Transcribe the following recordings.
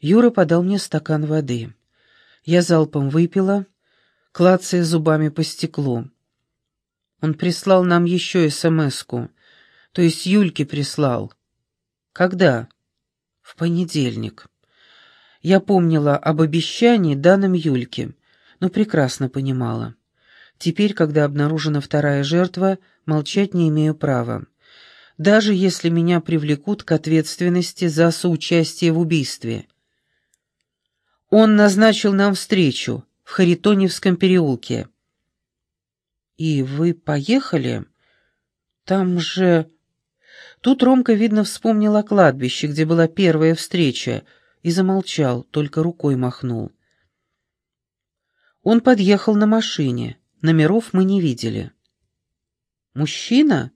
Юра подал мне стакан воды. Я залпом выпила, клацая зубами по стеклу. Он прислал нам еще СМС-ку, то есть Юльке прислал. Когда? В понедельник. Я помнила об обещании, данном Юльке, но прекрасно понимала. Теперь, когда обнаружена вторая жертва, молчать не имею права. Даже если меня привлекут к ответственности за соучастие в убийстве. Он назначил нам встречу в Харитоневском переулке. «И вы поехали? Там же...» Тут Ромка, видно, вспомнил о кладбище, где была первая встреча — и замолчал, только рукой махнул. Он подъехал на машине, номеров мы не видели. «Мужчина?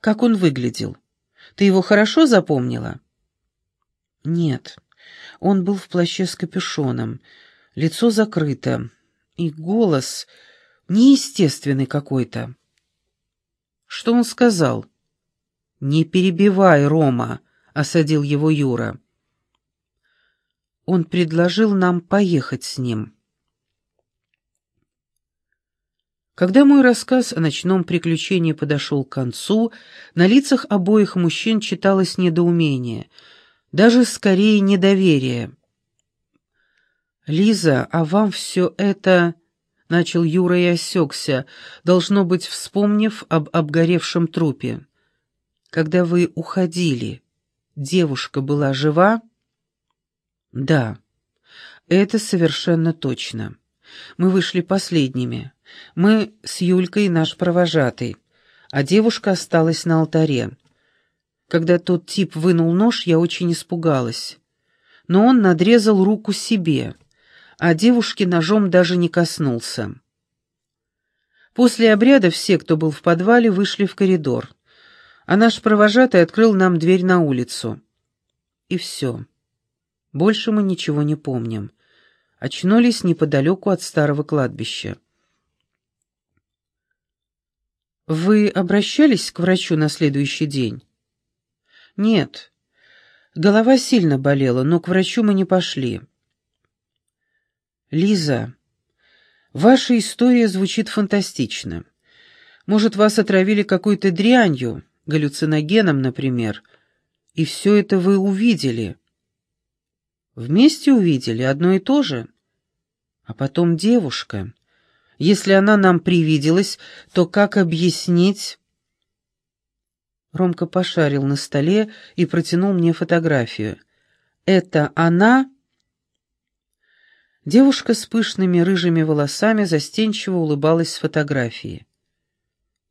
Как он выглядел? Ты его хорошо запомнила?» «Нет, он был в плаще с капюшоном, лицо закрыто, и голос неестественный какой-то». «Что он сказал?» «Не перебивай, Рома», — осадил его Юра. Он предложил нам поехать с ним. Когда мой рассказ о ночном приключении подошел к концу, на лицах обоих мужчин читалось недоумение, даже скорее недоверие. «Лиза, а вам все это...» — начал Юра и осекся, должно быть, вспомнив об обгоревшем трупе. «Когда вы уходили, девушка была жива?» Да, это совершенно точно. Мы вышли последними. Мы с Юлькой наш провожатый, а девушка осталась на алтаре. Когда тот тип вынул нож, я очень испугалась. Но он надрезал руку себе, а девушки ножом даже не коснулся. После обряда все, кто был в подвале, вышли в коридор, а наш провожатый открыл нам дверь на улицу. И все. Больше мы ничего не помним. Очнулись неподалеку от старого кладбища. «Вы обращались к врачу на следующий день?» «Нет. Голова сильно болела, но к врачу мы не пошли». «Лиза, ваша история звучит фантастично. Может, вас отравили какой-то дрянью, галлюциногеном, например, и все это вы увидели?» Вместе увидели одно и то же. А потом девушка. Если она нам привиделась, то как объяснить... Ромка пошарил на столе и протянул мне фотографию. «Это она?» Девушка с пышными рыжими волосами застенчиво улыбалась с фотографии.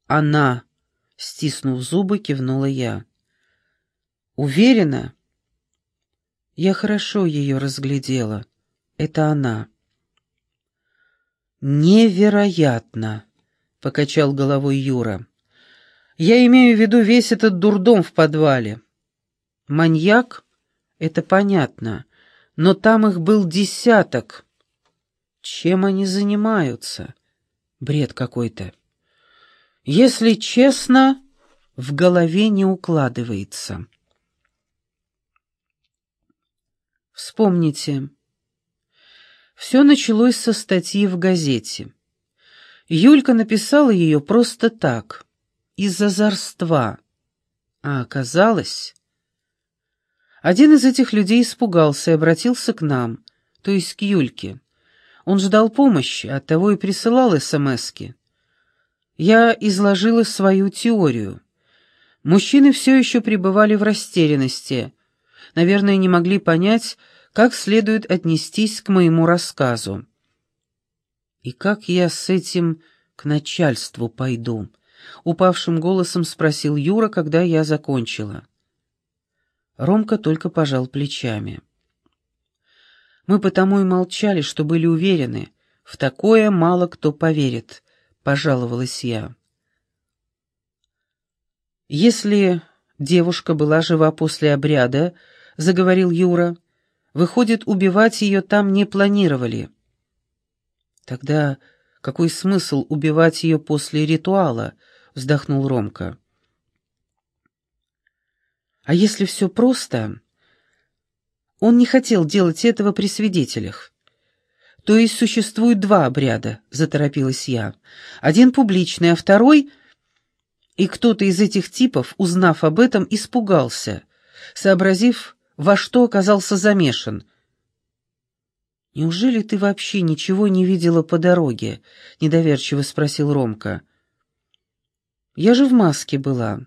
«Она!» — стиснув зубы, кивнула я. «Уверена?» Я хорошо ее разглядела. Это она. «Невероятно!» — покачал головой Юра. «Я имею в виду весь этот дурдом в подвале. Маньяк — это понятно, но там их был десяток. Чем они занимаются? Бред какой-то. Если честно, в голове не укладывается». Вспомните. Все началось со статьи в газете. Юлька написала ее просто так, из озорства. А оказалось... Один из этих людей испугался и обратился к нам, то есть к Юльке. Он ждал помощи, оттого и присылал СМСки. Я изложила свою теорию. Мужчины все еще пребывали в растерянности, наверное, не могли понять, как следует отнестись к моему рассказу. «И как я с этим к начальству пойду?» — упавшим голосом спросил Юра, когда я закончила. Ромка только пожал плечами. Мы потому и молчали, что были уверены, в такое мало кто поверит, — пожаловалась я. Если девушка была жива после обряда, — заговорил Юра. «Выходит, убивать ее там не планировали». «Тогда какой смысл убивать ее после ритуала?» — вздохнул Ромка. «А если все просто? Он не хотел делать этого при свидетелях. То есть существует два обряда, заторопилась я. Один публичный, а второй... И кто-то из этих типов, узнав об этом, испугался, сообразив, во что оказался замешан. «Неужели ты вообще ничего не видела по дороге?» — недоверчиво спросил Ромка. «Я же в маске была.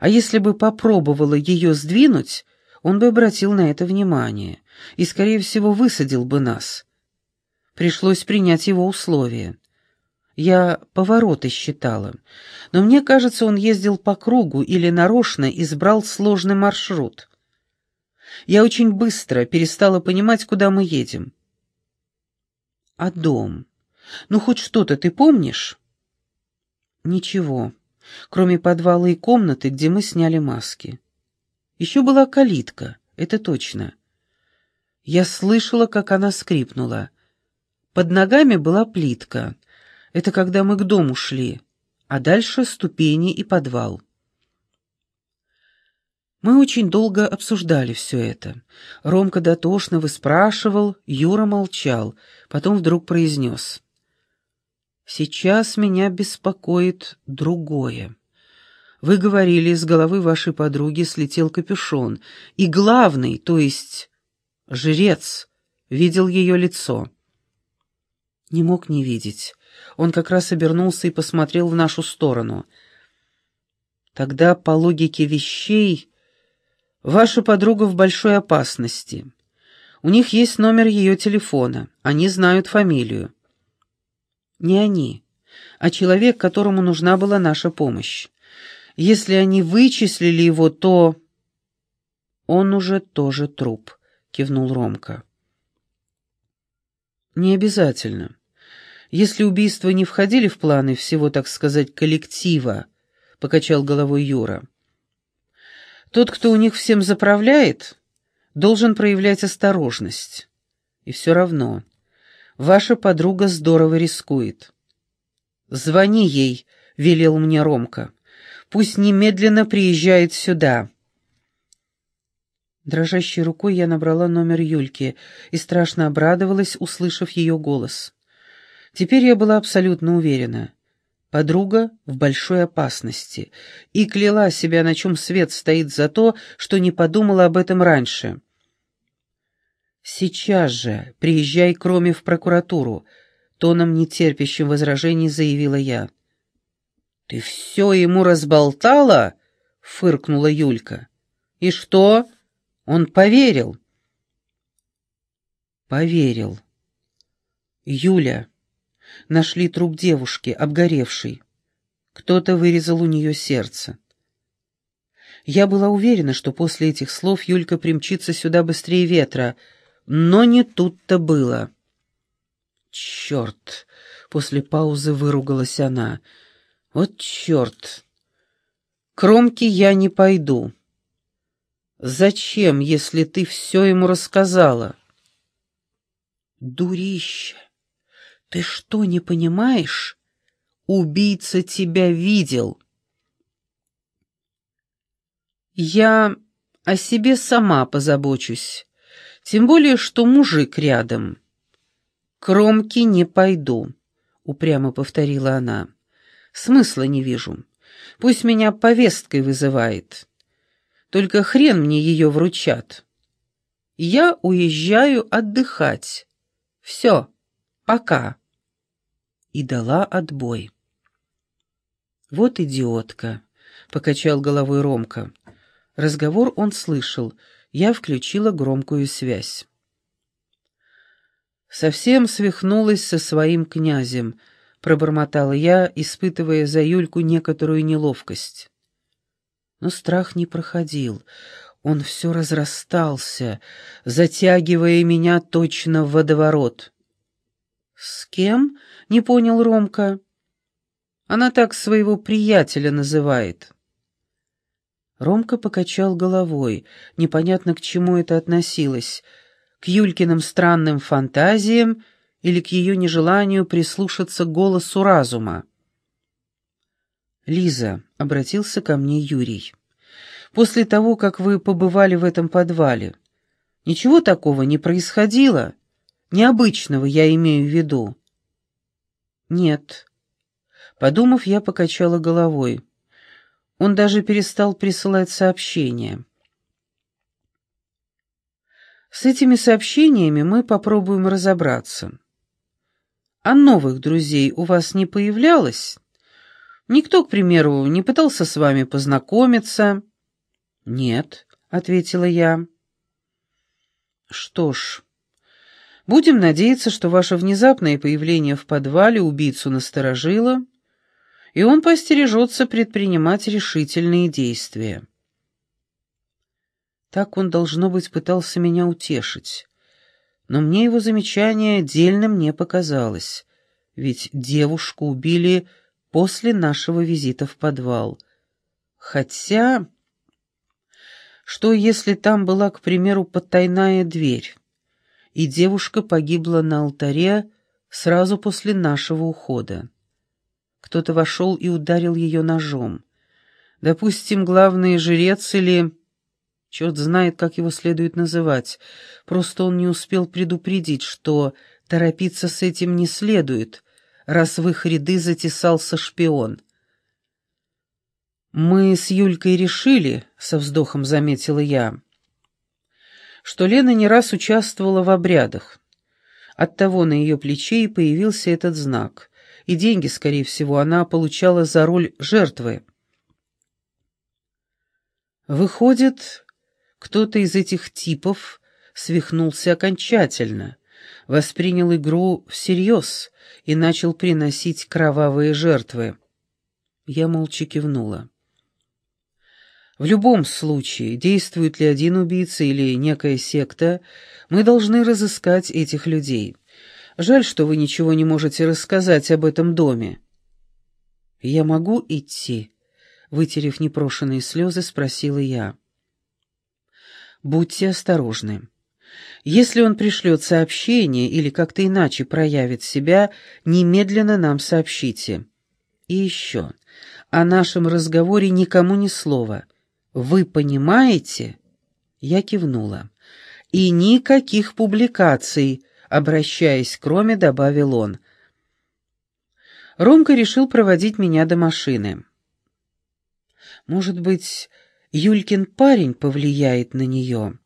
А если бы попробовала ее сдвинуть, он бы обратил на это внимание и, скорее всего, высадил бы нас. Пришлось принять его условия. Я повороты считала, но мне кажется, он ездил по кругу или нарочно избрал сложный маршрут. Я очень быстро перестала понимать, куда мы едем. А дом? Ну, хоть что-то ты помнишь? Ничего, кроме подвала и комнаты, где мы сняли маски. Еще была калитка, это точно. Я слышала, как она скрипнула. Под ногами была плитка. Это когда мы к дому шли. А дальше ступени и подвал. Мы очень долго обсуждали все это. Ромка дотошно выспрашивал, Юра молчал, потом вдруг произнес. «Сейчас меня беспокоит другое. Вы говорили, с головы вашей подруги слетел капюшон, и главный, то есть жрец, видел ее лицо. Не мог не видеть. Он как раз обернулся и посмотрел в нашу сторону. Тогда, по логике вещей, ваша подруга в большой опасности. У них есть номер ее телефона, они знают фамилию. Не они, а человек, которому нужна была наша помощь. Если они вычислили его, то...» «Он уже тоже труп», — кивнул Ромка. «Не обязательно. Если убийства не входили в планы всего, так сказать, коллектива», — покачал головой Юра. «Тот, кто у них всем заправляет, должен проявлять осторожность. И все равно, ваша подруга здорово рискует». «Звони ей», — велел мне Ромка. Пусть немедленно приезжает сюда». Дрожащей рукой я набрала номер Юльки и страшно обрадовалась, услышав ее голос. Теперь я была абсолютно уверена. Подруга в большой опасности и кляла себя, на чем свет стоит за то, что не подумала об этом раньше. «Сейчас же приезжай к Роме в прокуратуру», — тоном нетерпящим возражений заявила я. «Ты все ему разболтала?» — фыркнула Юлька. «И что? Он поверил?» «Поверил. Юля. Нашли труп девушки, обгоревшей. Кто-то вырезал у нее сердце. Я была уверена, что после этих слов Юлька примчится сюда быстрее ветра, но не тут-то было. «Черт!» — после паузы выругалась она — вот черт! Кромки я не пойду. Зачем, если ты все ему рассказала? Дурище! Ты что, не понимаешь? Убийца тебя видел. Я о себе сама позабочусь, тем более, что мужик рядом. Кромки не пойду, упрямо повторила она. Смысла не вижу. Пусть меня повесткой вызывает. Только хрен мне ее вручат. Я уезжаю отдыхать. Все, пока. И дала отбой. Вот идиотка, покачал головой Ромка. Разговор он слышал. Я включила громкую связь. Совсем свихнулась со своим князем, — пробормотала я, испытывая за Юльку некоторую неловкость. Но страх не проходил. Он все разрастался, затягивая меня точно в водоворот. «С кем?» — не понял Ромка. «Она так своего приятеля называет». Ромка покачал головой, непонятно к чему это относилось, к Юлькиным странным фантазиям или к ее нежеланию прислушаться к голосу разума. «Лиза», — обратился ко мне Юрий, — «после того, как вы побывали в этом подвале, Ничего такого не происходило? Необычного я имею в виду. Нет. Подумав, я покачала головой. Он даже перестал присылать сообщения. С этими сообщениями мы попробуем разобраться. А новых друзей у вас не появлялось? Никто, к примеру, не пытался с вами познакомиться? Нет, ответила я. Что ж, будем надеяться, что ваше внезапное появление в подвале убийцу насторожило, и он постережется предпринимать решительные действия. Так он, должно быть, пытался меня утешить. Но мне его замечание дельным не показалось, ведь девушку убили после нашего визита в подвал. Хотя... Что, если там была, к примеру, потайная дверь, и девушка погибла на алтаре сразу после нашего ухода? Кто-то вошел и ударил ее ножом. Допустим, главный жрец или... Черт знает, как его следует называть. Просто он не успел предупредить, что торопиться с этим не следует, раз в их ряды затесался шпион. «Мы с Юлькой решили», — со вздохом заметила я, что Лена не раз участвовала в обрядах. Оттого на ее плече и появился этот знак, и деньги, скорее всего, она получала за роль жертвы. Выходит, кто-то из этих типов свихнулся окончательно, воспринял игру всерьез и начал приносить кровавые жертвы. Я молча кивнула. В любом случае, действует ли один убийца или некая секта, мы должны разыскать этих людей. Жаль, что вы ничего не можете рассказать об этом доме. «Я могу идти?» — вытерев непрошенные слезы, спросила я. Будьте осторожны. Если он пришлет сообщение или как-то иначе проявит себя, немедленно нам сообщите. И еще. О нашем разговоре никому ни слова. Вы понимаете?» Я кивнула. «И никаких публикаций», — обращаясь к Роме, добавил он. Ромка решил проводить меня до машины. «Может быть, Юлькин парень повлияет на нее.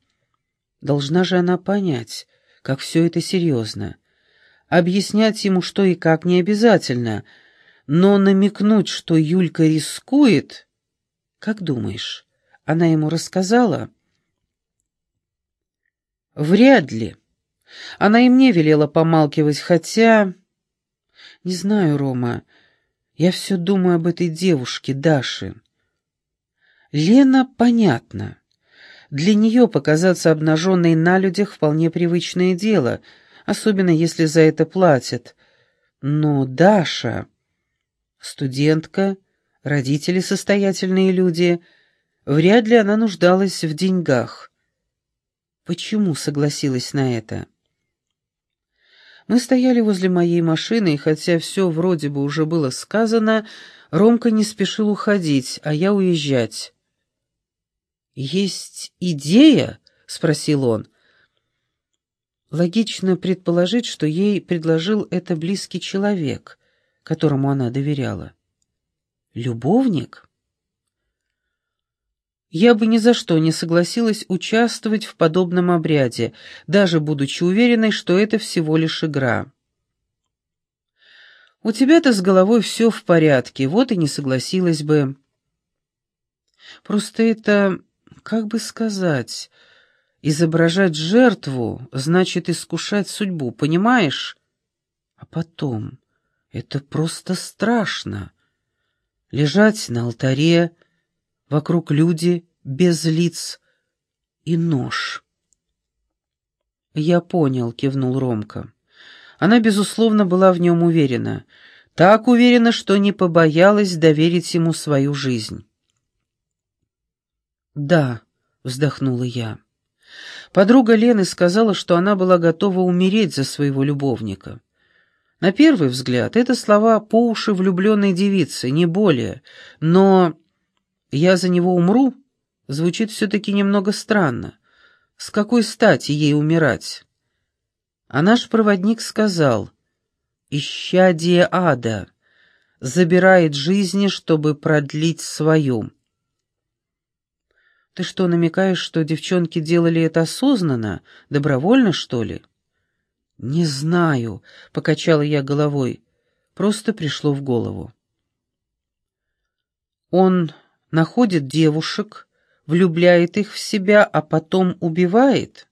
Должна же она понять, как все это серьезно. Объяснять ему что и как не обязательно, но намекнуть, что Юлька рискует... Как думаешь, она ему рассказала? Вряд ли. Она и мне велела помалкивать, хотя... Не знаю, Рома, я все думаю об этой девушке, Даше. Лена понятно. Для нее показаться обнаженной на людях вполне привычное дело, особенно если за это платят. Но Даша... Студентка, родители состоятельные люди, вряд ли она нуждалась в деньгах. Почему согласилась на это? Мы стояли возле моей машины, и хотя все вроде бы уже было сказано, Ромка не спешил уходить, а я уезжать. «Есть идея?» — спросил он. Логично предположить, что ей предложил это близкий человек, которому она доверяла. Любовник? Я бы ни за что не согласилась участвовать в подобном обряде, даже будучи уверенной, что это всего лишь игра. У тебя-то с головой все в порядке, вот и не согласилась бы. Просто это как бы сказать, изображать жертву значит искушать судьбу, понимаешь? А потом, это просто страшно. Лежать на алтаре, вокруг люди без лиц и нож. «Я понял», — кивнул Ромка. Она, безусловно, была в нем уверена. Так уверена, что не побоялась доверить ему свою жизнь. «Да», — вздохнула я. Подруга Лены сказала, что она была готова умереть за своего любовника. На первый взгляд, это слова по уши влюбленной девицы, не более, но «я за него умру» звучит все-таки немного странно. С какой стати ей умирать? А наш проводник сказал, «Исчадие ада забирает жизни, чтобы продлить свою». Ты что, намекаешь, что девчонки делали это осознанно, добровольно, что ли? Не знаю, покачала я головой. Просто пришло в голову. Он находит девушек, влюбляет их в себя, а потом убивает?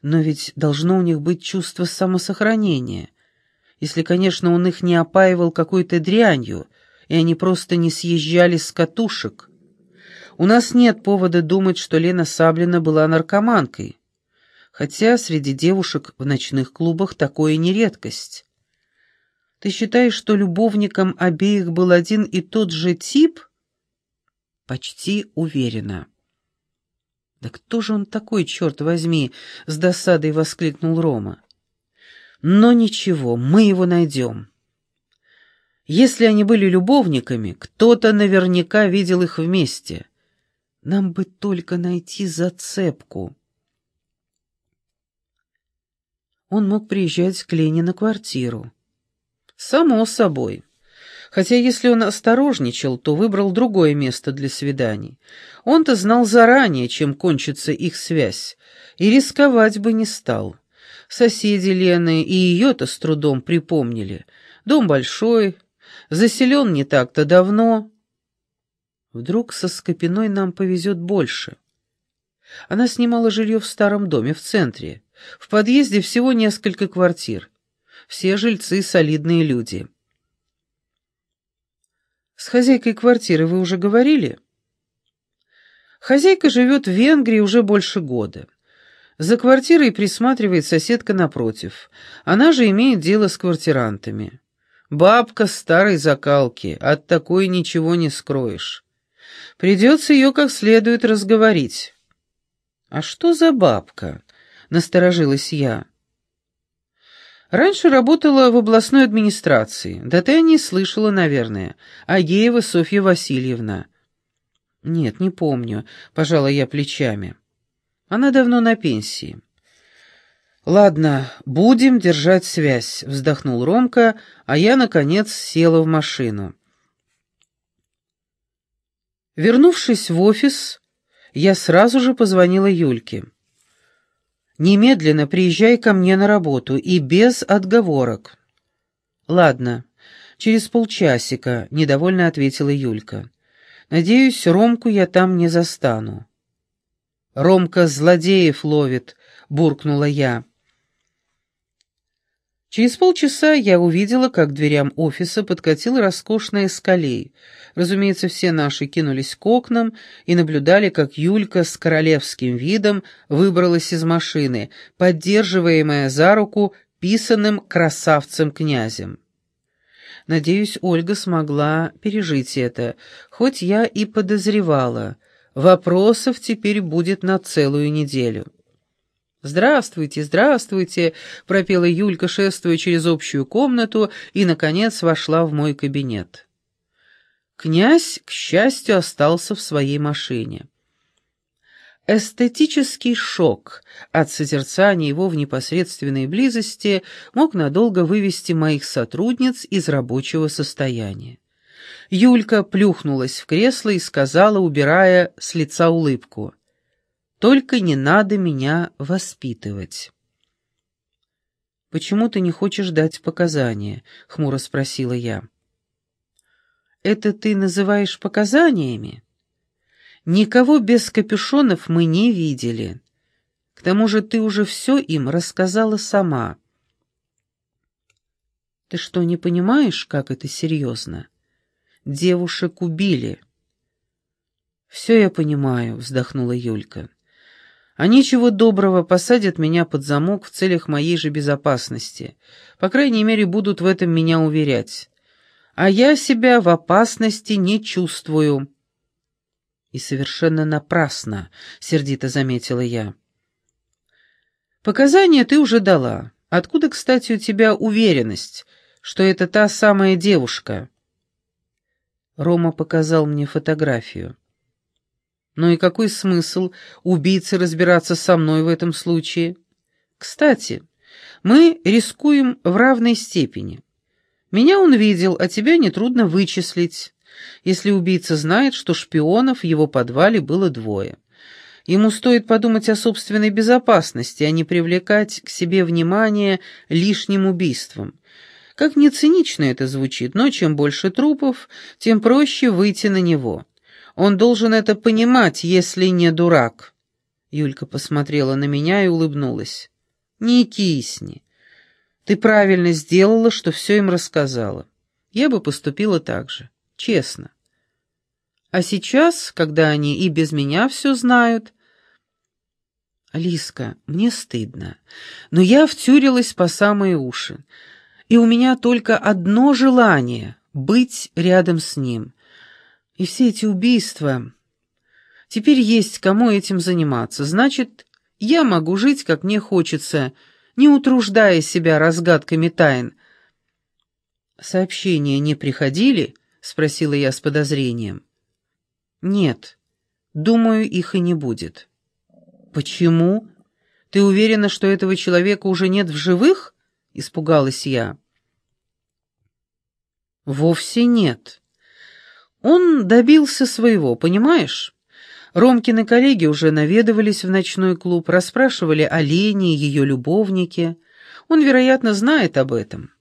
Но ведь должно у них быть чувство самосохранения. Если, конечно, он их не опаивал какой-то дрянью, и они просто не съезжали с катушек. У нас нет повода думать, что Лена Саблина была наркоманкой, хотя среди девушек в ночных клубах такое не редкость. Ты считаешь, что любовником обеих был один и тот же тип? Почти уверена. «Да кто же он такой, черт возьми?» — с досадой воскликнул Рома. «Но ничего, мы его найдем». Если они были любовниками, кто-то наверняка видел их вместе. Нам бы только найти зацепку. Он мог приезжать к Лене на квартиру. Само собой. Хотя если он осторожничал, то выбрал другое место для свиданий. Он-то знал заранее, чем кончится их связь, и рисковать бы не стал. Соседи Лены и ее-то с трудом припомнили. Дом большой, заселен не так-то давно, Вдруг со Скопиной нам повезет больше. Она снимала жилье в старом доме в центре. В подъезде всего несколько квартир. Все жильцы — солидные люди. С хозяйкой квартиры вы уже говорили? Хозяйка живет в Венгрии уже больше года. За квартирой присматривает соседка напротив. Она же имеет дело с квартирантами. Бабка старой закалки, от такой ничего не скроешь. Придется ее как следует разговорить. «А что за бабка?» — насторожилась я. «Раньше работала в областной администрации. Да ты не слышала, наверное. Агеева Софья Васильевна». «Нет, не помню», — пожала я плечами. «Она давно на пенсии». «Ладно, будем держать связь», — вздохнул Ромка, а я, наконец, села в машину. Вернувшись в офис, я сразу же позвонила Юльке. «Немедленно приезжай ко мне на работу и без отговорок». «Ладно, через полчасика», — недовольно ответила Юлька. «Надеюсь, Ромку я там не застану». «Ромка злодеев ловит», — буркнула я. Через полчаса я увидела, как к дверям офиса подкатил роскошный эскалей. Разумеется, все наши кинулись к окнам и наблюдали, как Юлька с королевским видом выбралась из машины, поддерживаемая за руку писанным красавцем-князем. Надеюсь, Ольга смогла пережить это, хоть я и подозревала. Вопросов теперь будет на целую неделю. «Здравствуйте, здравствуйте!» — пропела Юлька, шествуя через общую комнату, и, наконец, вошла в мой кабинет. Князь, к счастью, остался в своей машине. Эстетический шок от созерцания его в непосредственной близости мог надолго вывести моих сотрудниц из рабочего состояния. Юлька плюхнулась в кресло и сказала, убирая с лица улыбку — только не надо меня воспитывать». «Почему ты не хочешь дать показания?» — хмуро спросила я. «Это ты называешь показаниями?» «Никого без капюшонов мы не видели. К тому же ты уже все им рассказала сама». «Ты что, не понимаешь, как это серьезно? Девушек убили». «Все я понимаю», — вздохнула Юлька. Они чего доброго посадят меня под замок в целях моей же безопасности. По крайней мере, будут в этом меня уверять. А я себя в опасности не чувствую. И совершенно напрасно, сердито заметила я. Показания ты уже дала. Откуда, кстати, у тебя уверенность, что это та самая девушка? Рома показал мне фотографию. Ну и какой смысл убийце разбираться со мной в этом случае? Кстати, мы рискуем в равной степени. Меня он видел, а тебя нетрудно вычислить, если убийца знает, что шпионов в его подвале было двое. Ему стоит подумать о собственной безопасности, а не привлекать к себе внимание лишним убийством. Как не цинично это звучит, но чем больше трупов, тем проще выйти на него. Он должен это понимать, если не дурак. Юлька посмотрела на меня и улыбнулась. «Не кисни. Ты правильно сделала, что все им рассказала. Я бы поступила так же, честно. А сейчас, когда они и без меня все знают, «Лиска, мне стыдно, но я втюрилась по самые уши, и у меня только одно желание — быть рядом с ним. И все эти убийства... Теперь есть кому этим заниматься, значит, я могу жить, как мне хочется, не утруждая себя разгадками тайн». «Сообщения не приходили?» — спросила я с подозрением. «Нет, думаю, их и не будет». «Почему? Ты уверена, что этого человека уже нет в живых?» — испугалась я. «Вовсе нет. Он добился своего, понимаешь? Ромкины коллеги уже наведывались в ночной клуб, расспрашивали о Лене и ее любовнике. Он, вероятно, знает об этом.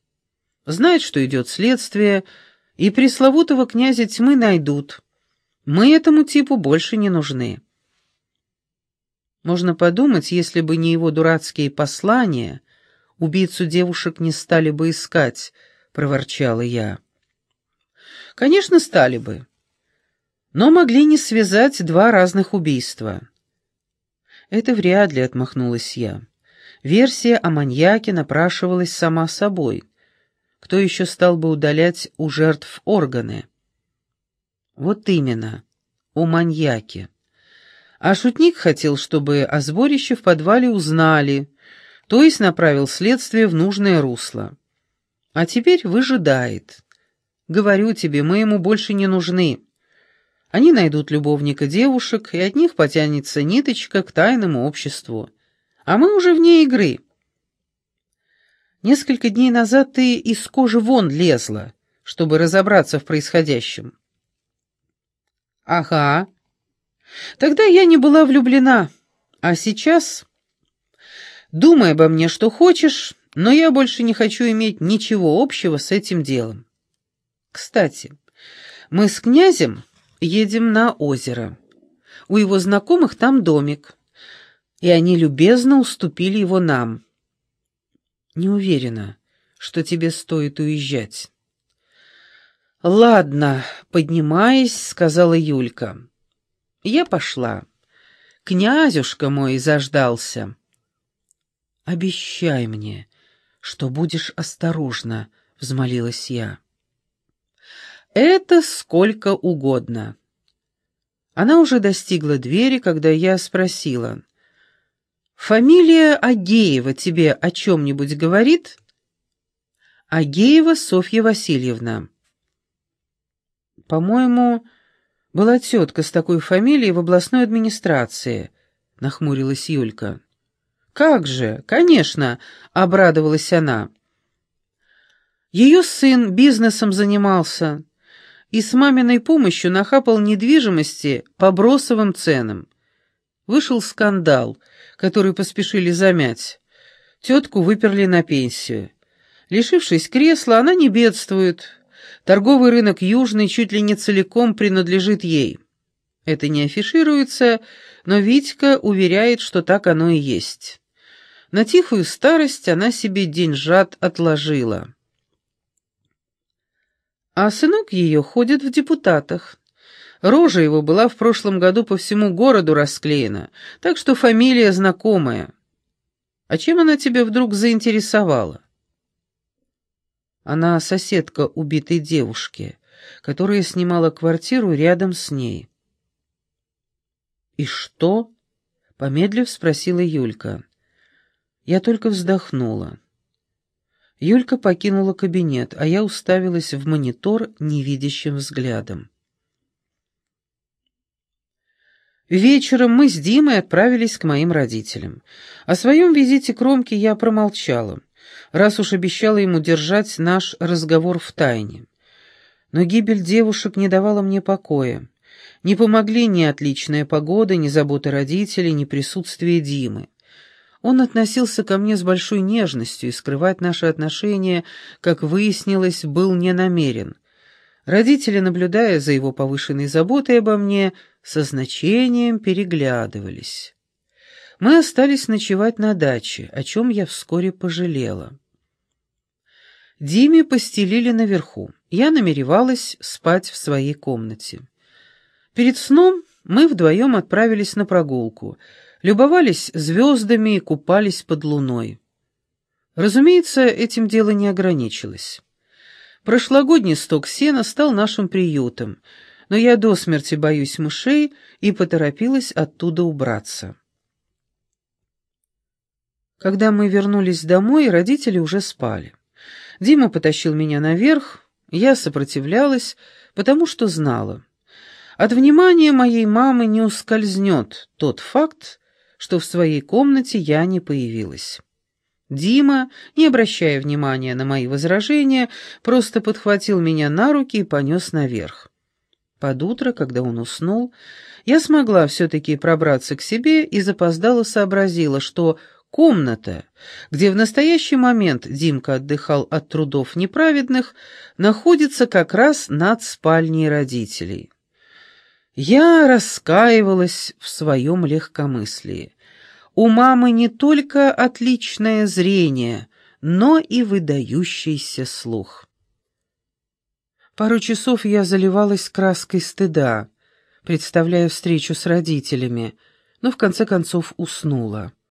Знает, что идет следствие, и пресловутого князя тьмы найдут. Мы этому типу больше не нужны». Можно подумать, если бы не его дурацкие послания, убийцу девушек не стали бы искать, — проворчала я. Конечно, стали бы. Но могли не связать два разных убийства. Это вряд ли, — отмахнулась я. Версия о маньяке напрашивалась сама собой. Кто еще стал бы удалять у жертв органы? Вот именно, о маньяке. А шутник хотел, чтобы о сборище в подвале узнали, то есть направил следствие в нужное русло. А теперь выжидает. Говорю тебе, мы ему больше не нужны. Они найдут любовника девушек, и от них потянется ниточка к тайному обществу. А мы уже вне игры. Несколько дней назад ты из кожи вон лезла, чтобы разобраться в происходящем. Ага, Тогда я не была влюблена, а сейчас... Думай обо мне, что хочешь, но я больше не хочу иметь ничего общего с этим делом. Кстати, мы с князем едем на озеро. У его знакомых там домик, и они любезно уступили его нам. Не уверена, что тебе стоит уезжать. «Ладно, поднимаясь», — сказала Юлька. Я пошла. Князюшка мой заждался. «Обещай мне, что будешь осторожна», — взмолилась я. «Это сколько угодно». Она уже достигла двери, когда я спросила. «Фамилия Агеева тебе о чем-нибудь говорит?» «Агеева Софья Васильевна». «По-моему, была тетка с такой фамилией в областной администрации», — нахмурилась Юлька. «Как же, конечно», — обрадовалась она. Ее сын бизнесом занимался и с маминой помощью нахапал недвижимости по бросовым ценам. Вышел скандал, который поспешили замять. Тетку выперли на пенсию. Лишившись кресла, она не бедствует, Торговый рынок Южный чуть ли не целиком принадлежит ей. Это не афишируется, но Витька уверяет, что так оно и есть. На тихую старость она себе деньжат отложила. А сынок ее ходит в депутатах. Рожа его была в прошлом году по всему городу расклеена, так что фамилия знакомая. А чем она тебя вдруг заинтересовала? Она соседка убитой девушки, которая снимала квартиру рядом с ней. «И что?» — помедлив спросила Юлька. Я только вздохнула. Юлька покинула кабинет, а я уставилась в монитор невидящим взглядом. Вечером мы с Димой отправились к моим родителям. О своем визите к Ромке я промолчала, раз уж обещала ему держать наш разговор в тайне. Но гибель девушек не давала мне покоя. Не помогли ни отличная погода, ни забота родителей, ни присутствие Димы. Он относился ко мне с большой нежностью, и скрывать наши отношения, как выяснилось, был не намерен. Родители, наблюдая за его повышенной заботой обо мне, со значением переглядывались. Мы остались ночевать на даче, о чем я вскоре пожалела. Диме постелили наверху. Я намеревалась спать в своей комнате. Перед сном мы вдвоем отправились на прогулку, любовались звездами и купались под луной. Разумеется, этим дело не ограничилось. Прошлогодний сток сена стал нашим приютом, но я до смерти боюсь мышей и поторопилась оттуда убраться. Когда мы вернулись домой, родители уже спали. Дима потащил меня наверх, я сопротивлялась, потому что знала. От внимания моей мамы не ускользнет тот факт, что в своей комнате я не появилась. Дима, не обращая внимания на мои возражения, просто подхватил меня на руки и понес наверх. Под утро, когда он уснул, я смогла все-таки пробраться к себе и запоздало сообразила, что комната, где в настоящий момент Димка отдыхал от трудов неправедных, находится как раз над спальней родителей. Я раскаивалась в своем легкомыслии. У мамы не только отличное зрение, но и выдающийся слух. Пару часов я заливалась краской стыда, представляя встречу с родителями, но в конце концов уснула.